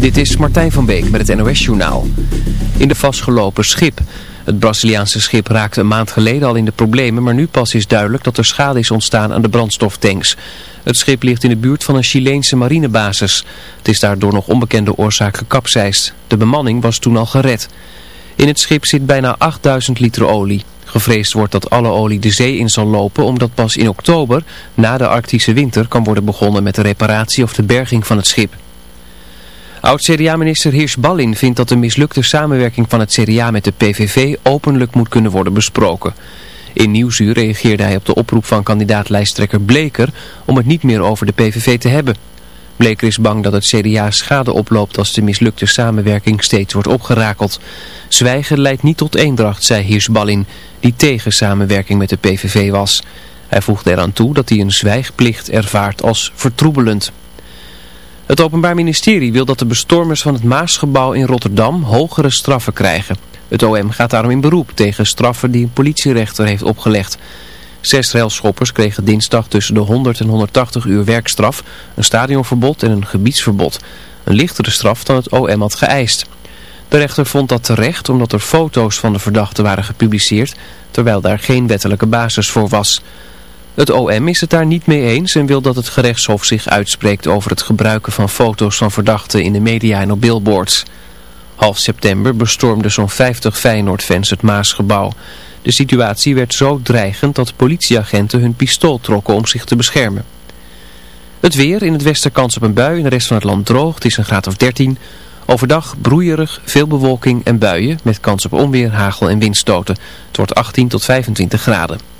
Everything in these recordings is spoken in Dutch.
Dit is Martijn van Beek met het NOS-journaal. In de vastgelopen schip. Het Braziliaanse schip raakte een maand geleden al in de problemen, maar nu pas is duidelijk dat er schade is ontstaan aan de brandstoftanks. Het schip ligt in de buurt van een Chileense marinebasis. Het is daardoor nog onbekende oorzaak gekapseist. De bemanning was toen al gered. In het schip zit bijna 8000 liter olie. Gevreesd wordt dat alle olie de zee in zal lopen omdat pas in oktober, na de Arctische winter, kan worden begonnen met de reparatie of de berging van het schip. Oud-CDA-minister Hirsch Ballin vindt dat de mislukte samenwerking van het CDA met de PVV openlijk moet kunnen worden besproken. In Nieuwsuur reageerde hij op de oproep van kandidaat-lijsttrekker Bleker om het niet meer over de PVV te hebben. Bleker is bang dat het CDA schade oploopt als de mislukte samenwerking steeds wordt opgerakeld. Zwijgen leidt niet tot eendracht, zei Hirsch Ballin, die tegen samenwerking met de PVV was. Hij voegde eraan toe dat hij een zwijgplicht ervaart als vertroebelend. Het Openbaar Ministerie wil dat de bestormers van het Maasgebouw in Rotterdam hogere straffen krijgen. Het OM gaat daarom in beroep tegen straffen die een politierechter heeft opgelegd. Zes railschoppers kregen dinsdag tussen de 100 en 180 uur werkstraf, een stadionverbod en een gebiedsverbod. Een lichtere straf dan het OM had geëist. De rechter vond dat terecht omdat er foto's van de verdachten waren gepubliceerd, terwijl daar geen wettelijke basis voor was. Het OM is het daar niet mee eens en wil dat het gerechtshof zich uitspreekt over het gebruiken van foto's van verdachten in de media en op billboards. Half september bestormden zo'n 50 Feyenoord-fans het Maasgebouw. De situatie werd zo dreigend dat politieagenten hun pistool trokken om zich te beschermen. Het weer, in het westen kans op een bui, in de rest van het land droog, het is een graad of 13. Overdag broeierig, veel bewolking en buien met kans op onweer, hagel en windstoten. Het wordt 18 tot 25 graden.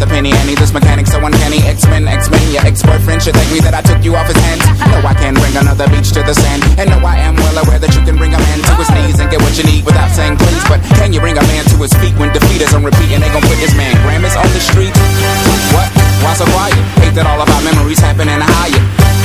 The penny ante. This mechanic so uncanny. X-Men, X-Men, your ex-boyfriend should thank me that I took you off his hands. No, I can't bring another beach to the sand. And no, I am well aware that you can bring a man to his knees and get what you need without saying please. But can you bring a man to his feet when defeat is on repeat and they gon' put this man Grammys on the street? What? Why so quiet? Hate that all of our memories happen in a higher.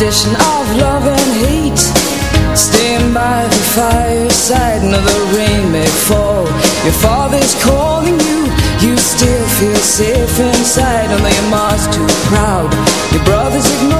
Tradition of love and hate. Staying by the fireside Another rain may fall. Your father's calling you You still feel safe inside. Only your mom's too proud. Your brother's ignoring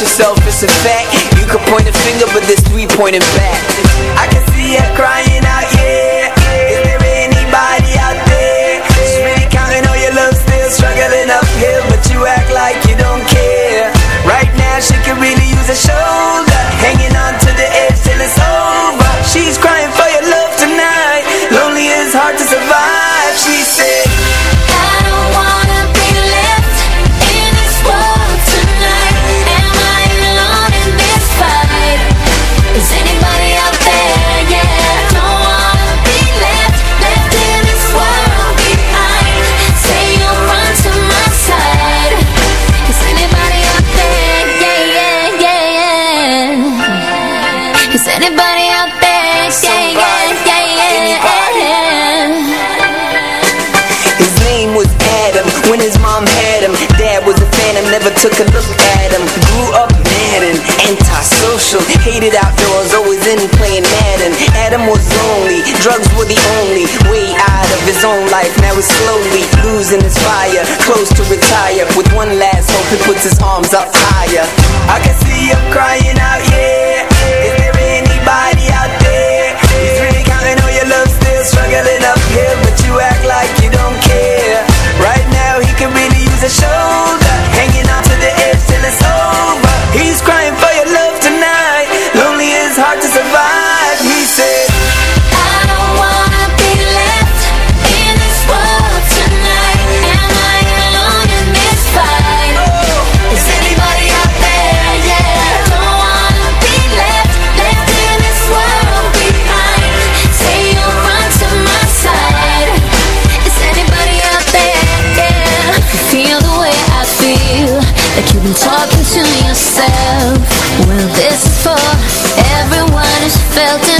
yourself, it's a fact. You can point a finger, but there's three pointing back it out, always in playing Madden. Adam was lonely, drugs were the only way out of his own life. Now he's slowly losing his fire, close to retire. With one last hope, he puts his arms up higher. I can see him crying out, yeah. felt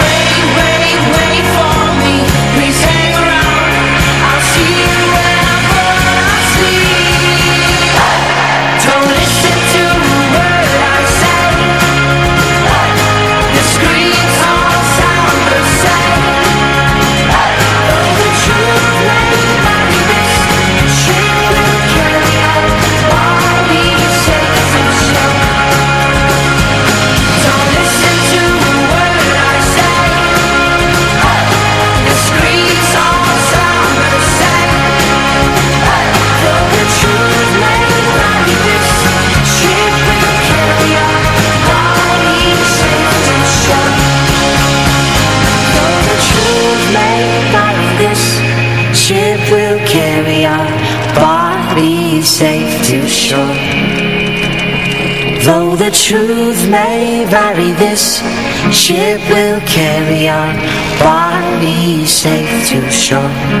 ja.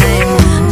Time.